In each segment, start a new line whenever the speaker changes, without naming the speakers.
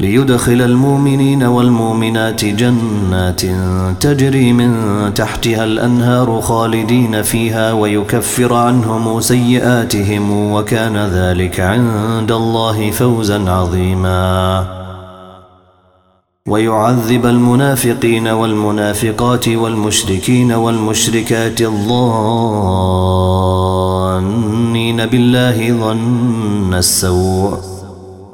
ليدخل المؤمنين والمؤمنات جنات تجري من تحتها الأنهار خالدين فيها ويكفر عنهم سيئاتهم وكان ذلك عند الله فوزا عظيما ويعذب المنافقين والمنافقات والمشركين والمشركات الظانين بالله ظن السوء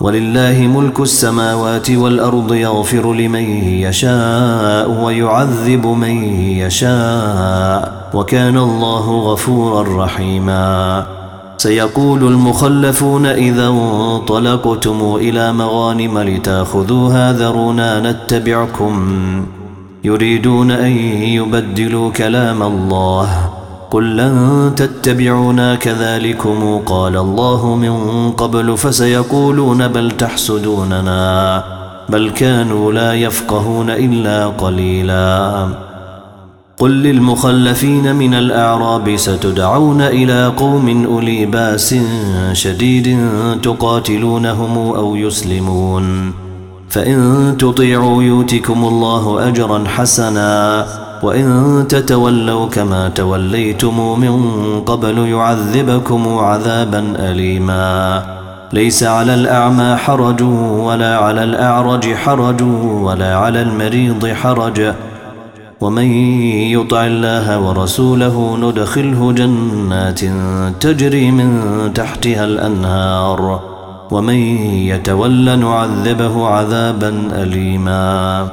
ولله ملك السماوات والأرض يغفر لمن يشاء ويعذب من يشاء وكان الله غفورا رحيما سيقول المخلفون إذا انطلقتم إلى مغانم لتاخذوها ذرونا نتبعكم يريدون أن يبدلوا كلام الله قل لن تتبعونا كذلكم قال الله من قبل فسيقولون بل تحسدوننا بل كانوا لا يفقهون إلا قليلا قل للمخلفين من الأعراب ستدعون إلى قوم أولي باس شديد تقاتلونهم أو يسلمون فإن تطيعوا يؤتكم الله أجرا حسنا وإن تتولوا كما توليتم من قبل يعذبكم عذابا أليما ليس على الأعمى حرج ولا على الأعرج حرج ولا على المريض حرج ومن يطع الله ورسوله ندخله جنات تجري من تحتها الأنهار ومن يتول نعذبه عذابا أليما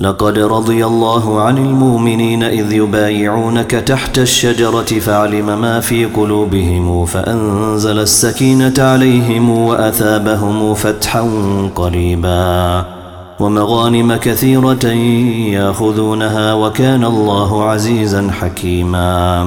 لقد رضي الله عن المؤمنين إذ يبايعونك تحت الشجرة فعلم ما في قلوبهم فأنزل السكينة عليهم وأثابهم فتحا قريبا ومغانم كثيرة ياخذونها وكان الله عزيزا حكيما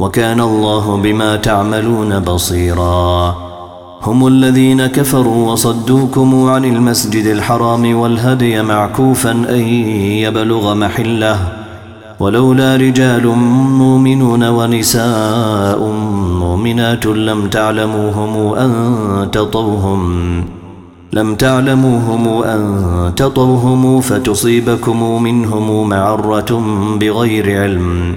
وكان الله بما تعملون بصيرا هم الذين كفروا وصدوكم عن المسجد الحرام والهدي معكوفا أن يبلغ محله ولولا رجال مؤمنون ونساء مؤمنات لم تعلموهم أن تطوهم لم تعلموهم أن تطوهم فتصيبكم منهم معرة بغير علم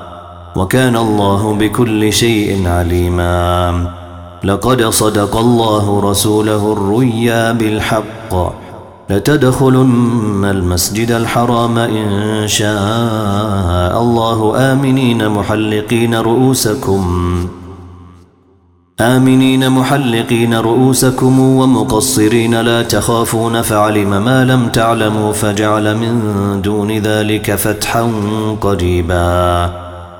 وكان الله بكل شيء عليما لقد صدق الله رسوله الرؤيا بالحق لتدخلن المسجد الحرام إن شاء الله آمنين محلقين رؤوسكم آمنين محلقين رؤوسكم ومقصرين لا تخافون فعلم ما لم تعلموا فجعل من دون ذلك فتحا قريباً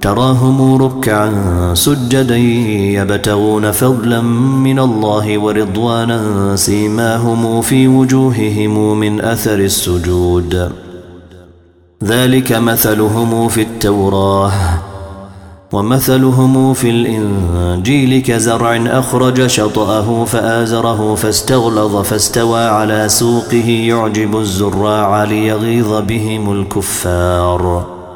تراهم ركعا سجدا يبتغون فضلا من الله ورضوانا سيماهم في وجوههم من أثر السجود ذلك مثلهم في التوراة ومثلهم في الإنجيل كزرع أخرج شطأه فآزره فاستغلظ فاستوى على سوقه يعجب الزراع ليغيظ بهم الكفار